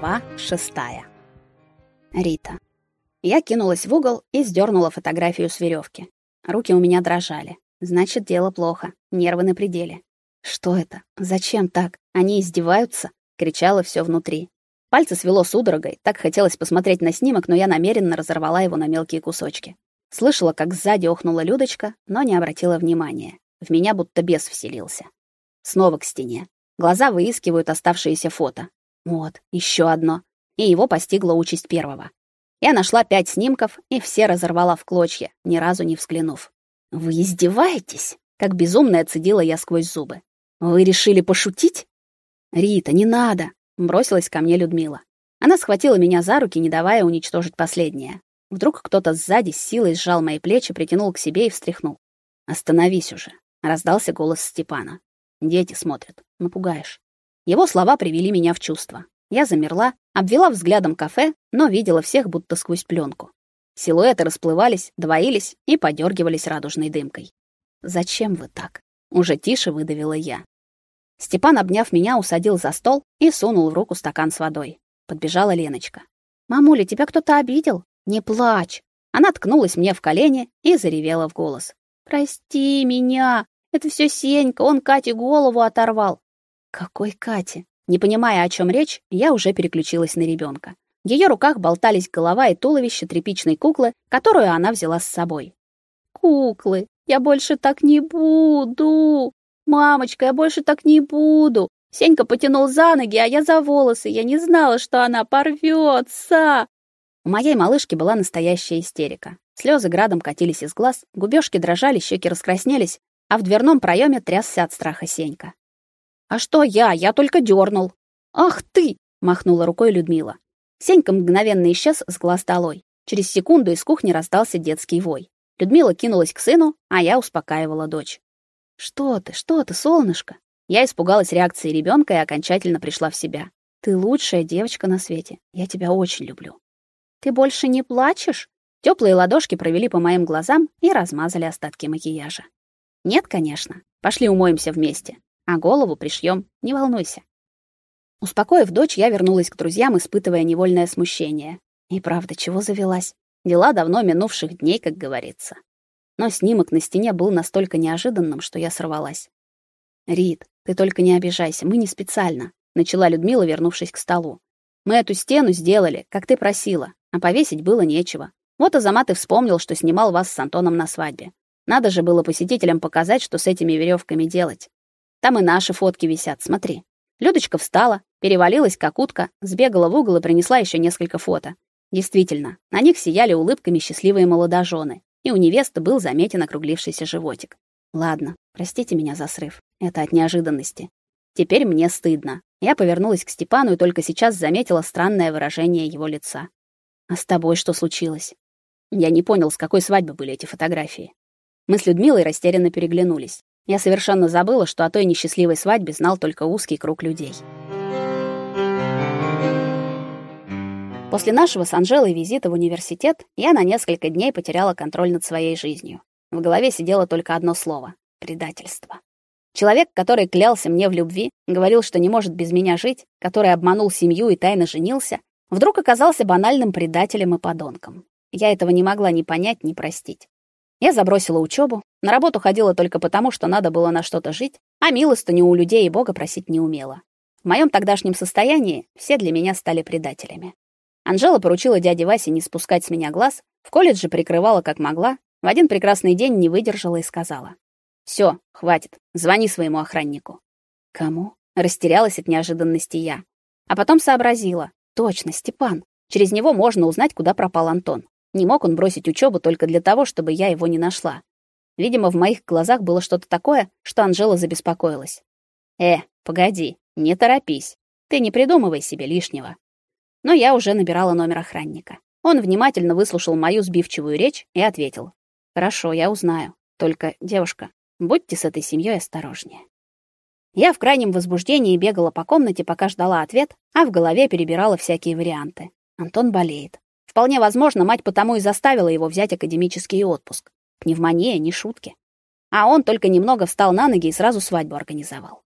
Глава шестая. Рита. Я кинулась в угол и сдернула фотографию с веревки. Руки у меня дрожали. Значит, дело плохо. Нервы на пределе. Что это? Зачем так? Они издеваются? кричало все внутри. Пальцы свело судорогой, так хотелось посмотреть на снимок, но я намеренно разорвала его на мелкие кусочки. Слышала, как сзади охнула Людочка, но не обратила внимания. В меня будто бес вселился. Снова к стене. Глаза выискивают оставшиеся фото. Вот, еще одно. И его постигла участь первого. Я нашла пять снимков и все разорвала в клочья, ни разу не взглянув. Вы издеваетесь? Как безумная цедила я сквозь зубы. Вы решили пошутить? Рита, не надо, бросилась ко мне Людмила. Она схватила меня за руки, не давая уничтожить последнее. Вдруг кто-то сзади с силой сжал мои плечи, притянул к себе и встряхнул. Остановись уже, раздался голос Степана. Дети смотрят, напугаешь. Его слова привели меня в чувство. Я замерла, обвела взглядом кафе, но видела всех будто сквозь пленку. Силуэты расплывались, двоились и подергивались радужной дымкой. Зачем вы так? уже тише выдавила я. Степан, обняв меня, усадил за стол и сунул в руку стакан с водой. Подбежала Леночка. Мамуля, тебя кто-то обидел? Не плачь. Она ткнулась мне в колени и заревела в голос. Прости меня. Это все Сенька, он Кате голову оторвал. Какой Кате? Не понимая, о чем речь, я уже переключилась на ребенка. В ее руках болтались голова и туловище тряпичной куклы, которую она взяла с собой. Куклы, я больше так не буду. Мамочка, я больше так не буду. Сенька потянул за ноги, а я за волосы. Я не знала, что она порвется. У моей малышки была настоящая истерика. Слезы градом катились из глаз, губёшки дрожали, щеки раскраснелись, а в дверном проеме трясся от страха Сенька. А что я? Я только дернул. Ах ты, махнула рукой Людмила. Сенька мгновенно исчез с глаз долой. Через секунду из кухни раздался детский вой. Людмила кинулась к сыну, а я успокаивала дочь. Что ты? Что ты, солнышко? Я испугалась реакции ребенка и окончательно пришла в себя. Ты лучшая девочка на свете. Я тебя очень люблю. Ты больше не плачешь? Теплые ладошки провели по моим глазам и размазали остатки макияжа. Нет, конечно. Пошли умоемся вместе а голову пришьем, не волнуйся. Успокоив дочь, я вернулась к друзьям, испытывая невольное смущение. И правда, чего завелась? Дела давно минувших дней, как говорится. Но снимок на стене был настолько неожиданным, что я сорвалась. Рид, ты только не обижайся, мы не специально, начала Людмила, вернувшись к столу. Мы эту стену сделали, как ты просила, а повесить было нечего. Вот Азамат и вспомнил, что снимал вас с Антоном на свадьбе. Надо же было посетителям показать, что с этими веревками делать. Там и наши фотки висят, смотри. Людочка встала, перевалилась как утка, сбегала в угол и принесла еще несколько фото. Действительно, на них сияли улыбками счастливые молодожены, и у невесты был заметен округлившийся животик. Ладно, простите меня за срыв. Это от неожиданности. Теперь мне стыдно. Я повернулась к Степану и только сейчас заметила странное выражение его лица. А с тобой что случилось? Я не понял, с какой свадьбы были эти фотографии. Мы с Людмилой растерянно переглянулись. Я совершенно забыла, что о той несчастливой свадьбе знал только узкий круг людей. После нашего с Анжелой визита в университет я на несколько дней потеряла контроль над своей жизнью. В голове сидело только одно слово предательство. Человек, который клялся мне в любви, говорил, что не может без меня жить, который обманул семью и тайно женился, вдруг оказался банальным предателем и подонком. Я этого не могла ни понять, ни простить. Я забросила учебу, на работу ходила только потому, что надо было на что-то жить, а милостыню у людей и Бога просить не умела. В моем тогдашнем состоянии все для меня стали предателями. Анжела поручила дяде Васе не спускать с меня глаз, в колледже прикрывала как могла, в один прекрасный день не выдержала и сказала: "Все, хватит. Звони своему охраннику". Кому? Растерялась от неожиданности я. А потом сообразила: точно, Степан. Через него можно узнать, куда пропал Антон. Не мог он бросить учебу только для того, чтобы я его не нашла. Видимо, в моих глазах было что-то такое, что Анжела забеспокоилась. Э, погоди, не торопись. Ты не придумывай себе лишнего. Но я уже набирала номер охранника. Он внимательно выслушал мою сбивчивую речь и ответил: "Хорошо, я узнаю. Только, девушка, будьте с этой семьей осторожнее". Я в крайнем возбуждении бегала по комнате, пока ждала ответ, а в голове перебирала всякие варианты. Антон болеет. Вполне возможно, мать потому и заставила его взять академический отпуск. Пневмония не шутки. А он только немного встал на ноги и сразу свадьбу организовал.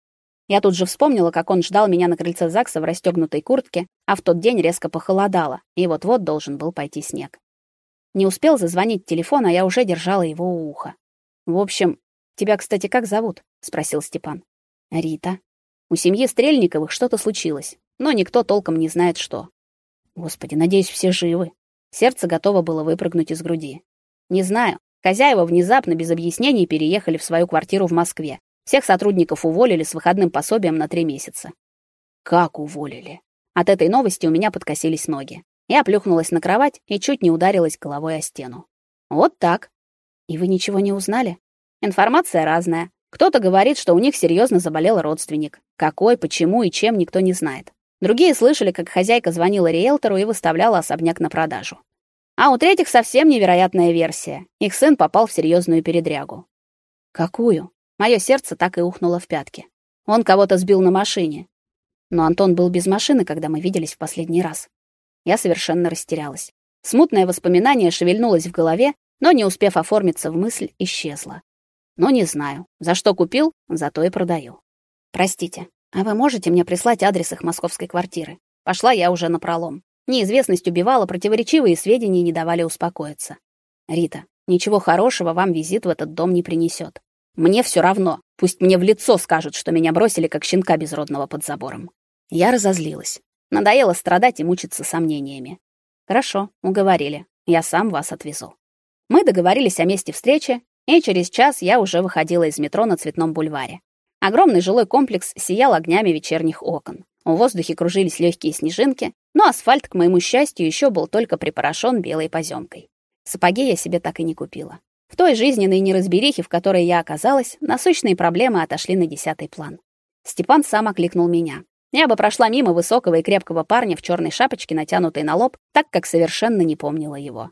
Я тут же вспомнила, как он ждал меня на крыльце ЗАГСа в расстегнутой куртке, а в тот день резко похолодало, и вот-вот должен был пойти снег. Не успел зазвонить телефон, а я уже держала его у уха. В общем, тебя, кстати, как зовут? спросил Степан. Рита. У семьи Стрельниковых что-то случилось, но никто толком не знает что. Господи, надеюсь, все живы. Сердце готово было выпрыгнуть из груди. Не знаю. Хозяева внезапно без объяснений переехали в свою квартиру в Москве. Всех сотрудников уволили с выходным пособием на три месяца. Как уволили? От этой новости у меня подкосились ноги. Я плюхнулась на кровать и чуть не ударилась головой о стену. Вот так. И вы ничего не узнали? Информация разная. Кто-то говорит, что у них серьезно заболел родственник. Какой, почему и чем никто не знает. Другие слышали, как хозяйка звонила риэлтору и выставляла особняк на продажу. А у третьих совсем невероятная версия. Их сын попал в серьезную передрягу. Какую? Мое сердце так и ухнуло в пятки. Он кого-то сбил на машине. Но Антон был без машины, когда мы виделись в последний раз. Я совершенно растерялась. Смутное воспоминание шевельнулось в голове, но не успев оформиться в мысль, исчезло. Но не знаю, за что купил, зато и продаю. Простите, а вы можете мне прислать адрес их московской квартиры? Пошла я уже на пролом. Неизвестность убивала, противоречивые сведения не давали успокоиться. Рита, ничего хорошего вам визит в этот дом не принесет. Мне все равно. Пусть мне в лицо скажут, что меня бросили как щенка безродного под забором. Я разозлилась. Надоело страдать и мучиться сомнениями. Хорошо, уговорили. Я сам вас отвезу. Мы договорились о месте встречи, и через час я уже выходила из метро на Цветном бульваре. Огромный жилой комплекс сиял огнями вечерних окон. В воздухе кружились легкие снежинки, но асфальт, к моему счастью, еще был только припорошен белой поземкой. Сапоги я себе так и не купила. В той жизненной неразберихе, в которой я оказалась, насущные проблемы отошли на десятый план. Степан сам окликнул меня. Я бы прошла мимо высокого и крепкого парня в черной шапочке, натянутой на лоб, так как совершенно не помнила его.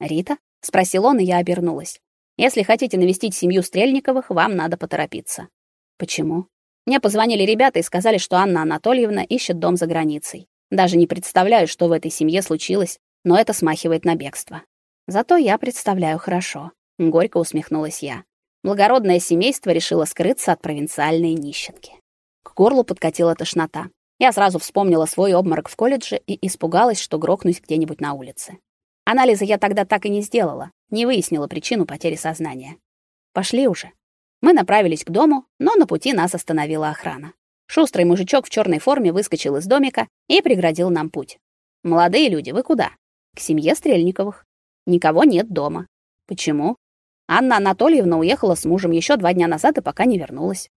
«Рита?» — спросил он, и я обернулась. «Если хотите навестить семью Стрельниковых, вам надо поторопиться». «Почему?» Мне позвонили ребята и сказали, что Анна Анатольевна ищет дом за границей. Даже не представляю, что в этой семье случилось, но это смахивает на бегство. Зато я представляю хорошо, горько усмехнулась я. Благородное семейство решило скрыться от провинциальной нищенки. К горлу подкатила тошнота. Я сразу вспомнила свой обморок в колледже и испугалась, что грохнусь где-нибудь на улице. Анализы я тогда так и не сделала, не выяснила причину потери сознания. Пошли уже. Мы направились к дому, но на пути нас остановила охрана. Шустрый мужичок в черной форме выскочил из домика и преградил нам путь. Молодые люди, вы куда? К семье Стрельниковых. Никого нет дома. Почему? Анна Анатольевна уехала с мужем еще два дня назад и пока не вернулась.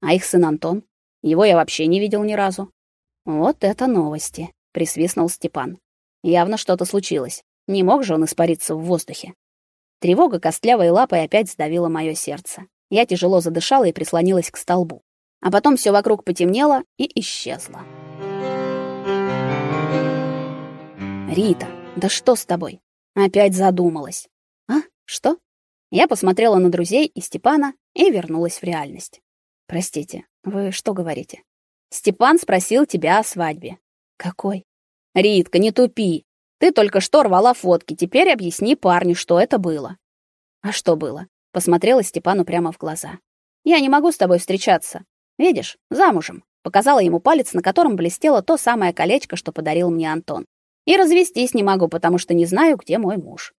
А их сын Антон? Его я вообще не видел ни разу. Вот это новости, присвистнул Степан. Явно что-то случилось. Не мог же он испариться в воздухе. Тревога костлявой лапой опять сдавила мое сердце. Я тяжело задышала и прислонилась к столбу. А потом все вокруг потемнело и исчезло. Рита, да что с тобой? Опять задумалась. А? Что? Я посмотрела на друзей и Степана и вернулась в реальность. Простите, вы что говорите? Степан спросил тебя о свадьбе. Какой? Ритка, не тупи. Ты только что рвала фотки, теперь объясни парню, что это было. А что было? Посмотрела Степану прямо в глаза. Я не могу с тобой встречаться. Видишь, замужем. Показала ему палец, на котором блестело то самое колечко, что подарил мне Антон. И развестись не могу, потому что не знаю, где мой муж.